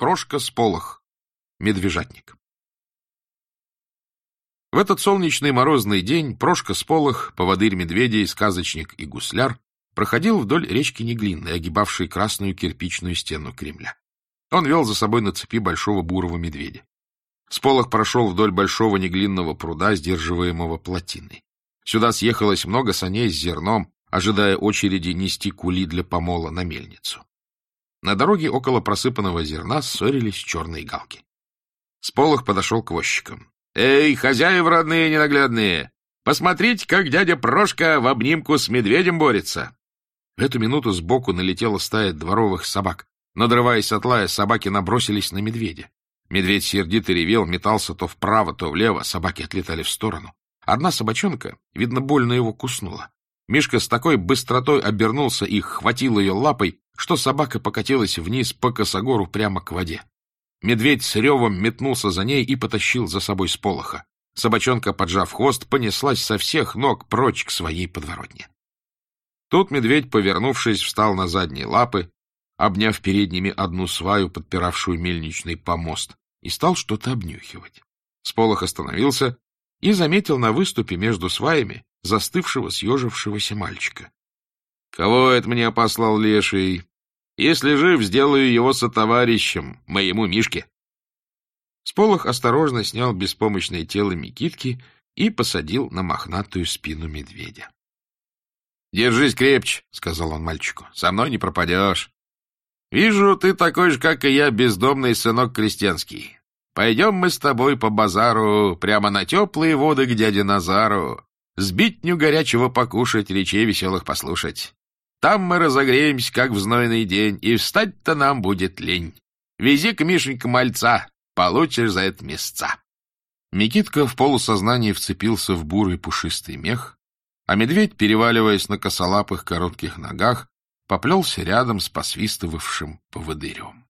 Прошка Сполох, медвежатник. В этот солнечный морозный день Прошка Сполох, поводырь медведей, сказочник и гусляр, проходил вдоль речки Неглинной, огибавшей красную кирпичную стену Кремля. Он вел за собой на цепи большого бурого медведя. Сполох прошел вдоль большого неглинного пруда, сдерживаемого плотиной. Сюда съехалось много саней с зерном, ожидая очереди нести кули для помола на мельницу. На дороге около просыпанного зерна ссорились черные галки. Сполох подошел к возчикам. — Эй, хозяев родные ненаглядные! Посмотрите, как дядя Прошка в обнимку с медведем борется! В эту минуту сбоку налетела стая дворовых собак. Надрываясь от лая, собаки набросились на медведя. Медведь сердито ревел, метался то вправо, то влево, собаки отлетали в сторону. Одна собачонка, видно, больно его куснула. Мишка с такой быстротой обернулся и хватил ее лапой, что собака покатилась вниз по косогору прямо к воде. Медведь с ревом метнулся за ней и потащил за собой с полоха. Собачонка, поджав хвост, понеслась со всех ног прочь к своей подворотне. Тут медведь, повернувшись, встал на задние лапы, обняв передними одну сваю, подпиравшую мельничный помост, и стал что-то обнюхивать. Сполох остановился и заметил на выступе между сваями застывшего, съежившегося мальчика. — Кого это мне послал леший? Если жив, сделаю его сотоварищем, моему Мишке. Сполох осторожно снял беспомощное тело Микитки и посадил на мохнатую спину медведя. — Держись крепче, — сказал он мальчику, — со мной не пропадешь. Вижу, ты такой же, как и я, бездомный сынок крестьянский. Пойдем мы с тобой по базару прямо на теплые воды к дяде Назару, сбитню горячего покушать, речей веселых послушать. Там мы разогреемся, как в знойный день, и встать-то нам будет лень. Вези к Мишенька мальца, получишь за это места. Микитка в полусознании вцепился в бурый пушистый мех, а медведь, переваливаясь на косолапых коротких ногах, поплелся рядом с посвистывавшим поводырем.